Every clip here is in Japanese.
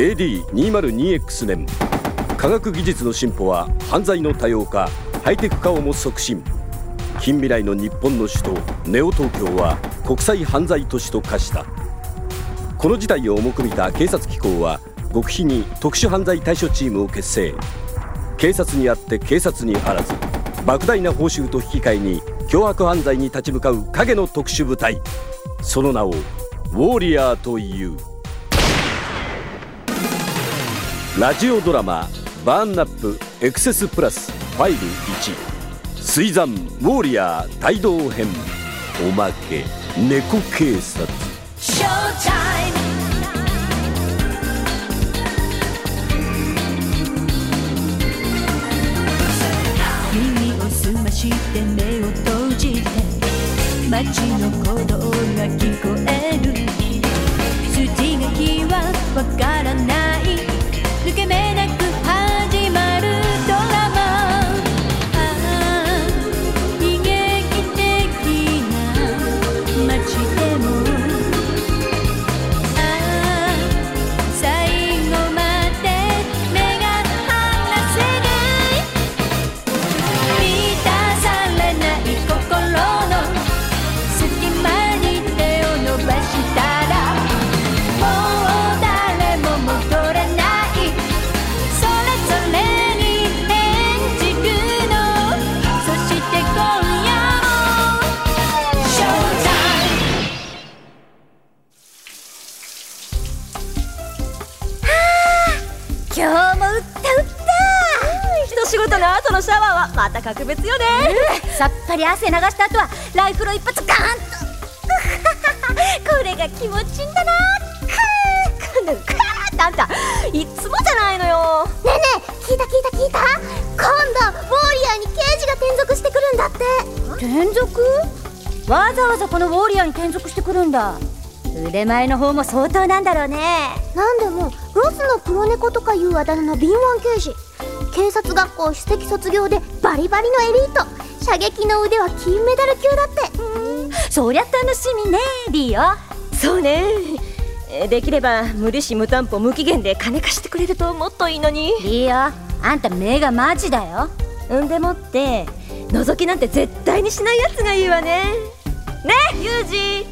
AD202X 年。科学技術の進歩は犯罪の多様化ハイテク化をも促進。近未来の日本の首都ネオ東京は国際犯罪都市と化した。この事態を重く見た警察機構は極秘に特殊犯罪対処チームを結成。警察にあって警察にあらず莫大な報酬と引き換えに凶悪犯罪に立ち向かう影の特殊部隊。その名をウォーリアーという。ラジオドラマ「バーンナップエクセスプラスファイル1水山ウォーリアー帯同編。おまけ猫警察。耳を澄まして目を閉じて街の鼓動が聞こえる。筋書きはわからまた格別よね。さっぱり汗流した後はライフル一発ガーンと。これが気持ちいいんだな。カーカーってあんたいつもじゃないのよ。ねえねえ聞いた聞いた聞いた。今度ウォーリアーに刑事が転属してくるんだって。転属？わざわざこのウォーリアーに転属してくるんだ。腕前の方も相当なんだろうね。なんでもロスの黒猫とかいうあだ名の敏腕刑事。警察学校首席卒業でバリバリのエリート。射撃の腕は金メダル級だって。そりゃ楽しみねリオ。そうね。えできれば無利子無担保無期限で金貸してくれるともっといいのに。リオあんた目がマジだよ。んでもって覗きなんて絶対にしないやつがいいわね。ねユージ。え？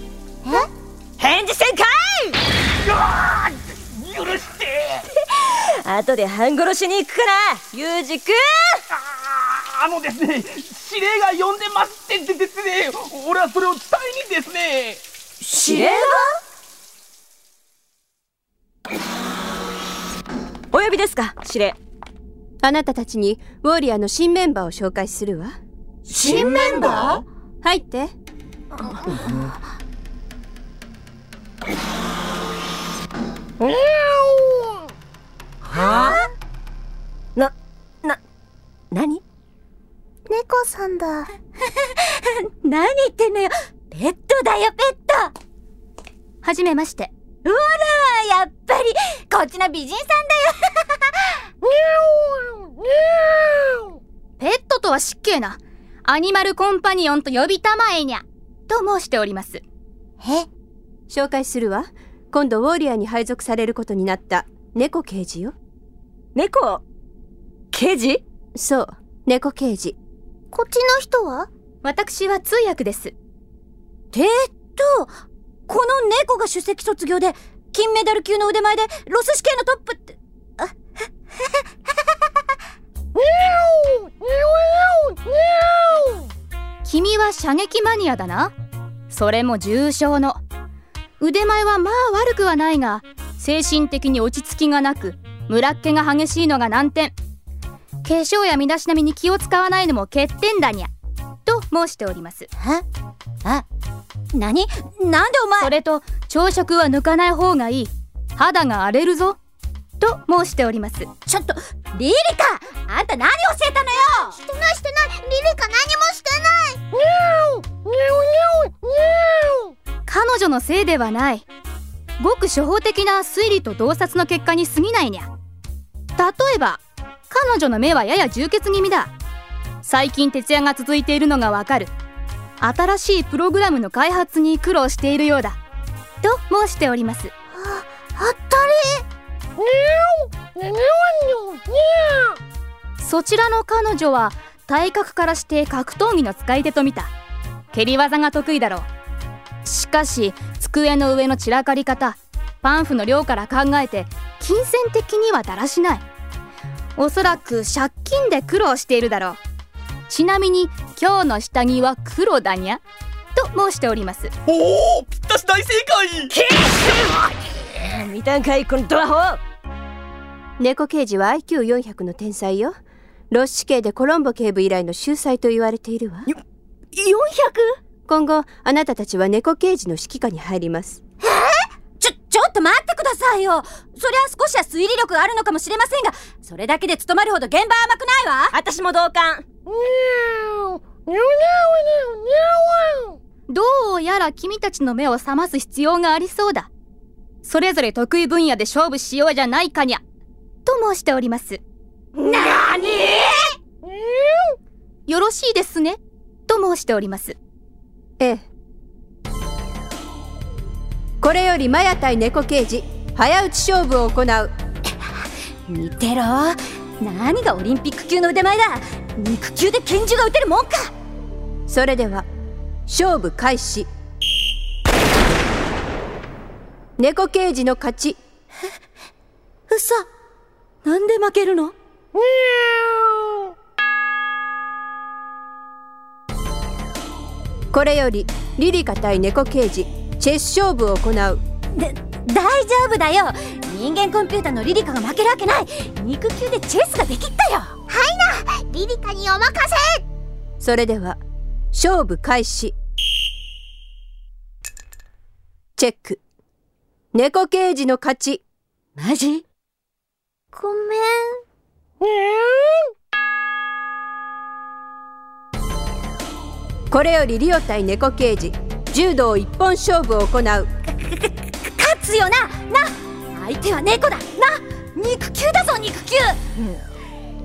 返事せんかい！許して 後で半殺しに行くからユージくんああのですね指令が呼んでますってでですね俺はそれを伝えにですね。指令が？お呼びですか指令。あなたたちにウォーリアーの新メンバーを紹介するわ。新メンバ入って。はあ？な、な、何？猫さんだ。何言ってんのよ。ペットだよペットはじめまして。ほらやっぱり。こっちの美人さんだよ。ペットとは失敬な。アニマルコンパニオンと呼びたまえにゃ。と申しております。え？紹介するわ。今度ウォーリアーに配属されることになった。猫刑事よ。猫？刑事？そう。猫刑事こっちの人は？私は通訳です。てっとこの猫が首席卒業で金メダル級の腕前でロス試験のトップって。あ君は射撃マニアだなそれも重傷の腕前はまあ悪くはないが精神的に落ち着きがなく村っ気が激しいのが難点化粧や身だしなみに気を使わないのも欠点だにゃ。と申しております。え？あ何？なんでお前？それと朝食は抜かない方がいい。肌が荒れるぞ。と申しております。ちょっとリリカ！あんた何教えたのよ？してないしてない。リリカ何もしてない。彼女のせいではない。ごく初歩的な推理と洞察の結果に過ぎないにゃ。例えば彼女の目はやや充血気味だ。最近徹夜が続いているのがわかる。新しいプログラムの開発に苦労しているようだ。と申しております。あったり。そちらの彼女は体格からして格闘技の使い手と見た。蹴り技が得意だろう。しかし机の上の散らかり方パンフの量から考えて金銭的にはだらしないおそらく借金で苦労しているだろう。ちなみに今日の下着は黒だにゃ？と申しております。おおぴったし大正解！見たんかいこのドアホ猫刑事は IQ400 の天才よ。ロッシ系でコロンボ警部以来の秀才と言われているわ。400? 今後あなたたちは猫刑事の指揮下に入ります。ちょ、ちょっと待ってくださいよそりゃ少しは推理力があるのかもしれませんが、それだけで務まるほど現場甘くないわ。私も同感。どうやら君たちの目を覚ます必要がありそうだ。それぞれ得意分野で勝負しようじゃないかにゃ。と申しております。なによろしいですね。と申しております。ええ。これよりマヤ対猫刑事早打ち勝負を行う。見てろ。何がオリンピック級の腕前だ。肉球で拳銃が撃てるもんか。それでは勝負開始。猫刑事の勝ち。嘘。なんで負けるの？これよりリリカ対猫刑事チェス勝負を行う。で大丈夫だよ。人間コンピューターのリリカが負けるわけない。肉球でチェスができったよ。はいな。リリカにお任せ。それでは勝負開始。チェック。猫刑事の勝ち。マジ？ごめん。これよりリオ対猫刑事。柔道一本勝負を行う 勝つよなな相手は猫だ。な肉球だぞ肉球。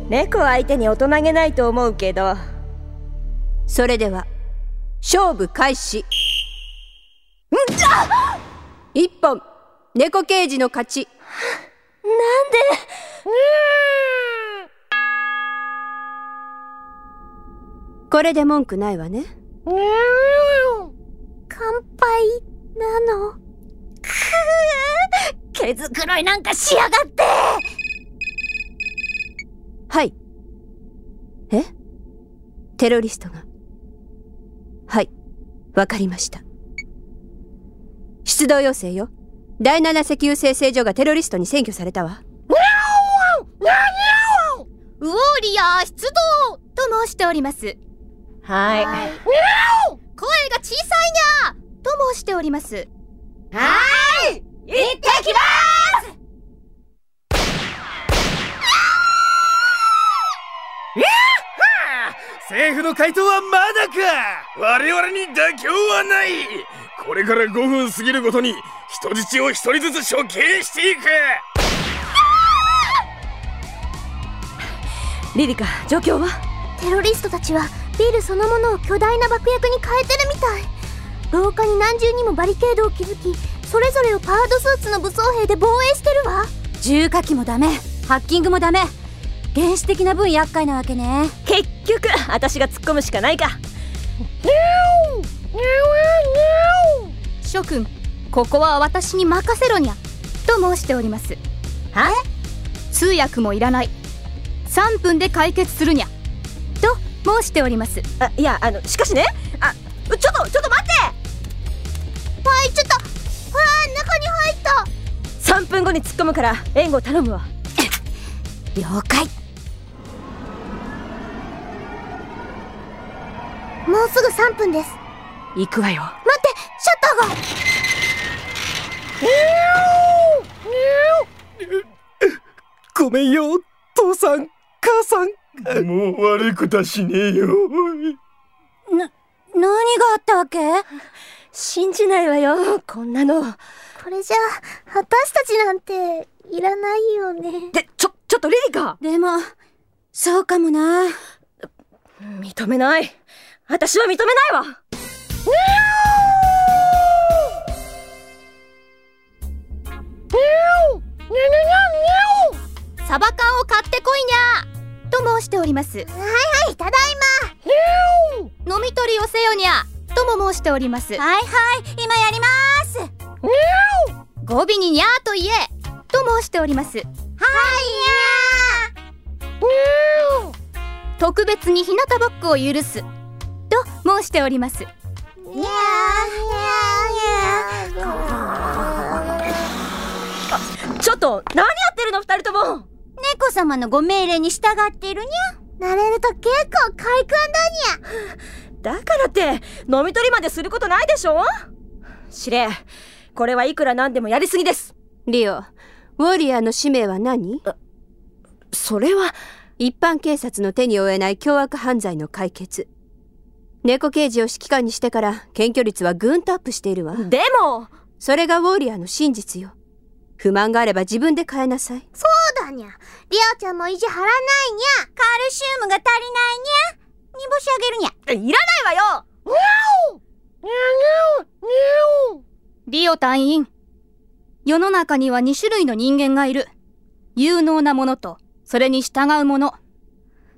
猫相手に大人げないと思うけど。それでは勝負開始。一本猫刑事の勝ち。なんで？これで文句ないわね。乾杯なの 毛づくろいなんかしやがって。はい。え？テロリストが。はい。わかりました。出動要請よ。第七石油精製所がテロリストに占拠されたわ。ウォーリアー出動と申しております。はい。声が小さいにゃと申しております。はい行ってきます！政府の回答はまだか！我々に妥協はない！これから5分過ぎるごとに人質を一人ずつ処刑していく！リリカ状況は？テロリストたちはビルそのものを巨大な爆薬に変えてるみたい。廊下に何重にもバリケードを築きそれぞれをパードスーツの武装兵で防衛してるわ。重火器もダメ。ハッキングもダメ。原始的な分厄介なわけね。結局私が突っ込むしかないか。諸君ここは私に任せろにゃ。と申しております。は？通訳もいらない。3分で解決するにゃ。と申しております。あいやあのしかしね。あちょっとちょっと待って分後に突っ込むから援護頼むわ。了解。もうすぐ3分です。行くわよ。待ってシャッターが。ごめんよ父さん母さん。もう悪いことはしねえよ。何があったわけ？信じないわよこんなのこれじゃあ、私たちなんて、いらないよね。で、ちょ、ちょっとリリカでも、そうかもな。認めない。私は認めないわ。サバ缶を買ってこいにゃと申しております。はいはいただいま。飲み取りをせよにゃとも申しております。はいはい今やります。語尾ににゃーと言えと申しております。はい特別に日向ぼっこを許すと申しております。やーにゃーにゃー。ちょっと何やってるの二人とも。猫様のご命令に従っているにゃ。慣れると結構快感だにゃ。だからって飲み取りまですることないでしょ。司令これはいくらなんでもやりすぎです。リオウォリアーの使命は何？それは。一般警察の手に負えない凶悪犯罪の解決。猫刑事を指揮官にしてから検挙率はぐんとアップしているわ。でも。それがウォーリアーの真実よ。不満があれば自分で変えなさい。そうだにゃ。リオちゃんも意地張らないにゃ。カルシウムが足りないにゃ。煮干しあげるにゃ。いらないわよリオ隊員世の中には2種類の人間がいる。有能な者とそれに従う者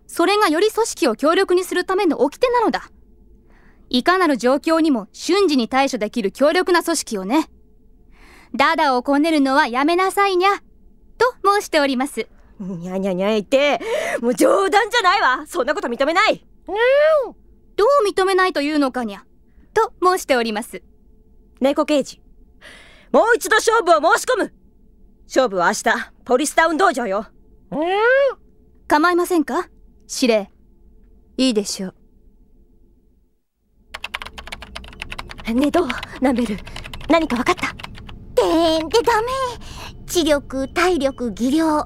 それがより組織を強力にするための掟なのだ。いかなる状況にも瞬時に対処できる強力な組織をね。ダダをこねるのはやめなさいにゃと申しております。にゃにゃにゃ言ってもう冗談じゃないわ。そんなこと認めない。どう認めないというのかにゃと申しております猫刑事。もう一度勝負を申し込む。勝負は明日ポリスタウン道場よ。構いませんか？司令。いいでしょう。ねえどう？ナンベル何か分かった？でんでダメ。知力体力技量。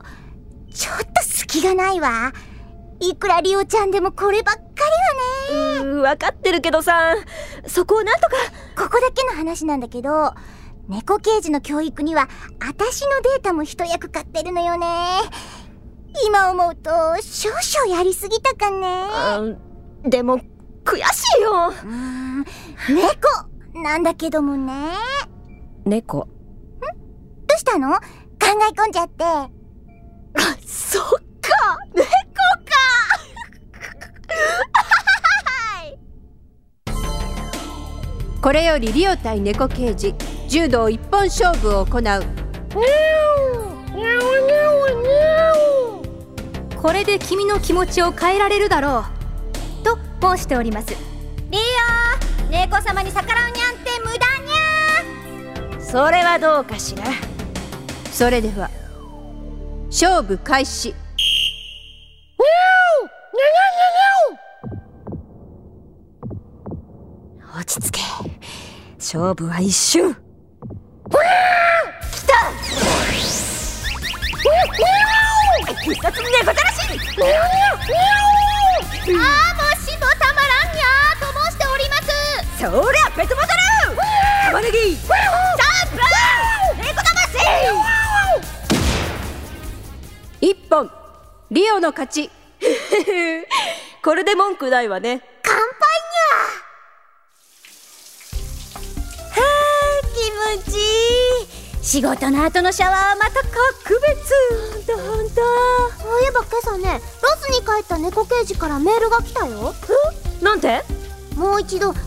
ちょっと隙がないわ。いくらリオちゃんでもこればっかりはねうー分かってるけどさそこをなんとか。ここだけの話なんだけど猫刑事の教育には私のデータも一役買ってるのよね。今思うと少々やりすぎたかね。うんでも悔しいよ。うーん。猫。なんだけどもね。猫？どうしたの？考え込んじゃって。あそっかこれよりリオ対猫刑事。柔道一本勝負を行う。これで君の気持ちを変えられるだろう。と申しております。リオ猫様に逆らうにゃんって無駄にゃそれはどうかしら。それでは勝負開始。落ち着け勝負は一瞬。来た！必殺らしあー！もしもたまらんにゃー！と申しておりますそりゃペットボトル玉ねぎシャンプー！猫魂一本リオの勝ちこれで文句ないわね仕事の後のシャワーはまた格別。ほんとほんとそういえば今朝ねロスに帰った猫刑事からメールが来たよ。なんて？もう一度人間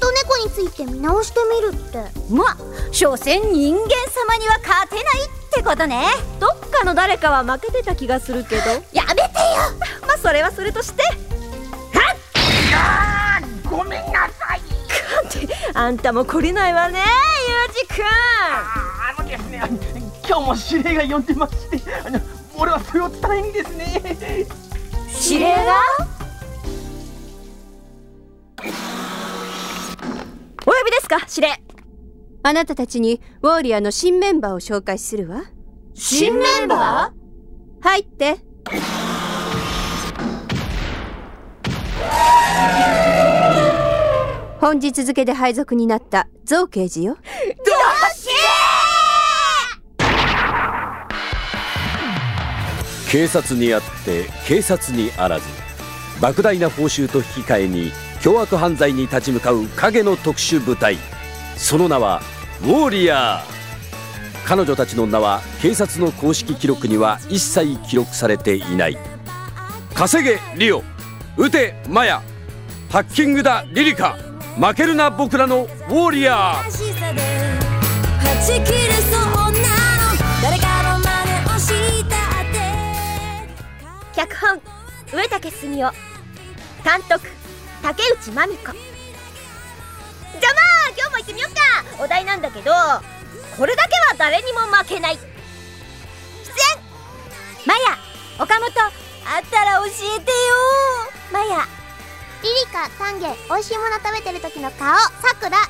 と猫について見直してみるって。まあ所詮人間様には勝てないってことね。どっかの誰かは負けてた気がするけど。やめてよ。まあそれはそれとして。ごめんなさい。あんたも懲りないわねユージくん今日も指令が呼んでましてあの俺はそれを伝えにですね。指令が？お呼びですか指令。あなたたちにウォーリアーの新メンバーを紹介するわ。新メンバ入って。本日付で配属になったゾウ刑事よ警察にあって警察にあらず莫大な報酬と引き換えに凶悪犯罪に立ち向かう影の特殊部隊。その名はウォーリアー。彼女たちの名は警察の公式記録には一切記録されていない。稼げリオ。打てマヤ。ハッキングだリリカ。負けるな僕らのウォーリアー。脚本上竹澄夫。監督竹内真美子。じゃあまあ今日も行ってみよっか。お題なんだけどこれだけは誰にも負けない。出演マヤ岡本。あったら教えてよ。マヤ。リリカ丹下美味しいもの食べてる時の顔。さくら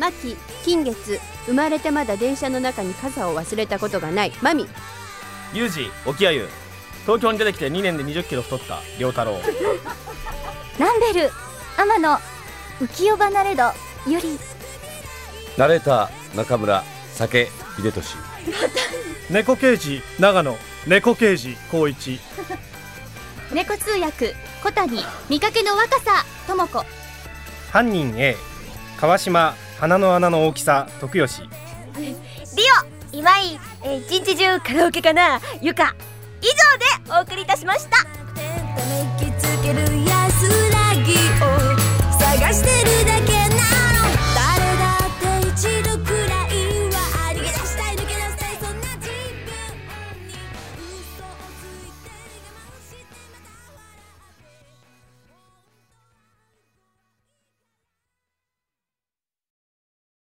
マキ金月。生まれてまだ電車の中に傘を忘れたことがない。マミ。ユージ沖合湯東京に出てきて2年で2 0キロ太った良太郎。ランベル天野浮世離れどゆり。ナレーター中村酒秀俊。猫刑事長野猫刑事光一。猫通訳小谷見かけの若さ智子。犯人 A 川島鼻の穴の大きさ徳吉。リオ今井、えー、一日中カラオケかなゆか以上でお送りいたしました。つける安らぎを探してるだけ